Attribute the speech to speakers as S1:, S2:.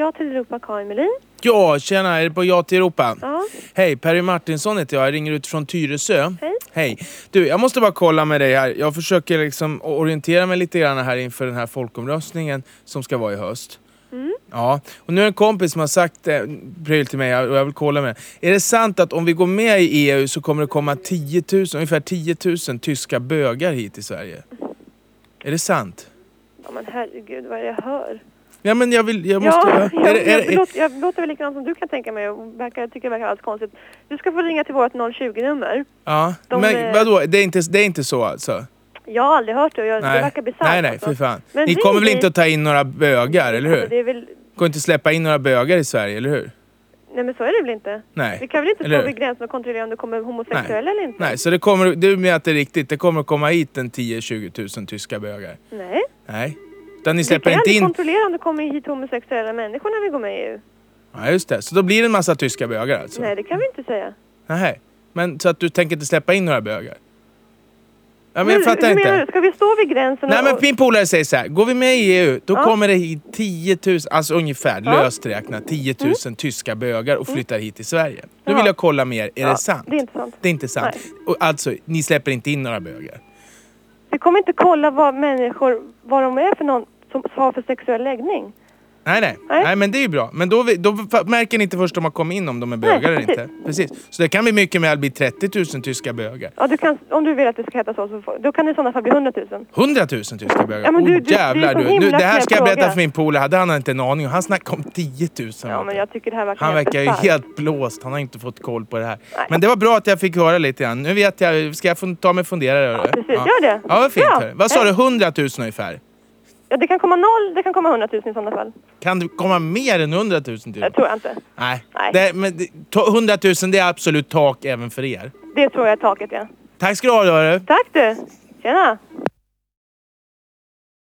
S1: Ja till Europa, Karin Melin.
S2: Ja, tjena, är det på Ja till Europa?
S1: Ja.
S2: Hej, Perry Martinsson heter jag. Jag ringer ut från Tyresö.
S1: Hej.
S2: Hej. Du, jag måste bara kolla med dig här. Jag försöker liksom orientera mig lite grann här inför den här folkomröstningen som ska vara i höst.
S1: Mm.
S2: Ja, och nu är det en kompis som har sagt eh, pryl till mig och jag vill kolla med Är det sant att om vi går med i EU så kommer det komma 10 000, ungefär 10 000 tyska bögar hit till Sverige? Är det sant?
S1: Ja men herregud, vad är det jag hör?
S2: Ja men jag vill, jag måste...
S1: ja,
S2: är
S1: jag,
S2: det- är
S1: jag,
S2: det-
S1: låter, jag låter väl likadant som du kan tänka mig och verkar, tycker det verkar alldeles konstigt. Du ska få ringa till vårt 020-nummer.
S2: Ja,
S1: De
S2: men
S1: är-
S2: vadå? Det är, inte, det är inte så alltså?
S1: Jag har aldrig hört det och jag, det
S2: Nej,
S1: verkar bisarrt.
S2: nej, nej
S1: alltså.
S2: för fan.
S1: Men
S2: Ni
S1: ring
S2: kommer väl inte att ta in några bögar, eller
S1: Alltså,
S2: hur?
S1: det är väl,
S2: Går inte släppa in några bögar i Sverige, eller hur?
S1: nej men så är det väl inte?
S2: Nej.
S1: Vi kan väl inte stå vid gränsen och kontrollera om det kommer homosexuella eller inte?
S2: Nej, så det kommer, du menar att det är riktigt, det kommer att komma hit en 10-20 000 tyska bögar?
S1: Nej.
S2: Nej. Utan ni
S1: Vi
S2: släpper
S1: kan
S2: inte in...
S1: kontrollera om det kommer hit homosexuella människor när vi går med i EU.
S2: Ja, just det. Så då blir det en massa tyska bögar alltså?
S1: Nej, det kan vi inte säga.
S2: Nej. Men så att du tänker inte släppa in några bögar? Ja, men
S1: hur,
S2: jag fattar
S1: hur menar
S2: inte.
S1: du? Ska vi stå vid gränsen
S2: Nej
S1: och...
S2: men min polare säger så här, går vi med i EU då
S1: Ja.
S2: kommer det hit 10 000, alltså ungefär
S1: Ja. Mm.
S2: löst räknat 10 000 tyska bögar och flyttar hit till Sverige. Då
S1: Ja.
S2: vill jag kolla med er, är det sant?
S1: Det är inte sant.
S2: Det är inte sant. Och alltså, ni släpper inte in några bögar?
S1: Vi kommer inte kolla vad människor, vad de är för någon som har för sexuell läggning.
S2: Nej, nej.
S1: Nej.
S2: Nej, men det är ju bra. Men då, då märker ni inte först om de har kommit in om de är bögar eller inte. Precis. Så det kan bli mycket väl bli 30 000 tyska bögar.
S1: Ja, du kan, om du vill att det ska heta så, så får, då kan det i sådana fall bli 100 000.
S2: 100 000 tyska bögar.
S1: Ja, men du-
S2: oh,
S1: du- det
S2: jävlar du. Nu, det här ska jag berätta
S1: fråga.
S2: för min polare. Hade han inte en aning om. Han snackade om 10 000.
S1: Ja, men jag tycker det här verkar
S2: Han verkar ju helt blåst. Han har inte fått koll på det här.
S1: Nej.
S2: Men det var bra att jag fick höra lite grann. Nu vet jag. Ska jag ta mig och fundera över det?
S1: Precis, gör det.
S2: Ja, vad fint.
S1: Ja.
S2: Vad sa du? 100 000 ungefär?
S1: Ja, det kan komma noll, det kan komma 100 000 i sådana fall.
S2: Kan det komma mer än 100 000 till?
S1: Det tror jag inte.
S2: Nej.
S1: Nej.
S2: Det, men det, ta- 100 000 det är absolut tak även för er.
S1: Det tror jag är taket, ja.
S2: Tack ska du ha, hörru.
S1: Tack du! Tjena!